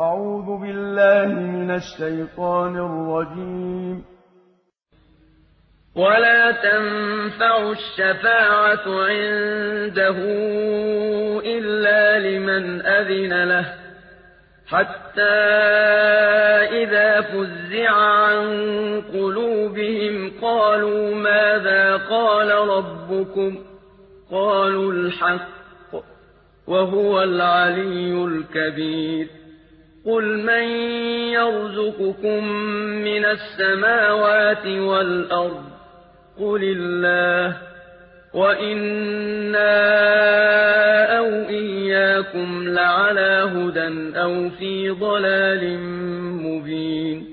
أعوذ بالله من الشيطان الرجيم. ولا تنفع الشفاعة عنده إلا لمن أذن له حتى إذا فزع عن قلوبهم قالوا ماذا قال ربكم؟ قالوا الحق وهو العلي الكبير. قل من يرزقكم من السماوات والأرض قل الله وإنا أو إياكم لعلى هدى أو في ضلال مبين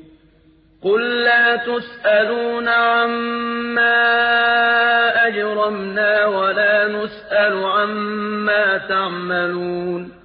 قل لا تسألون عما أجرمنا ولا نسأل عما تعملون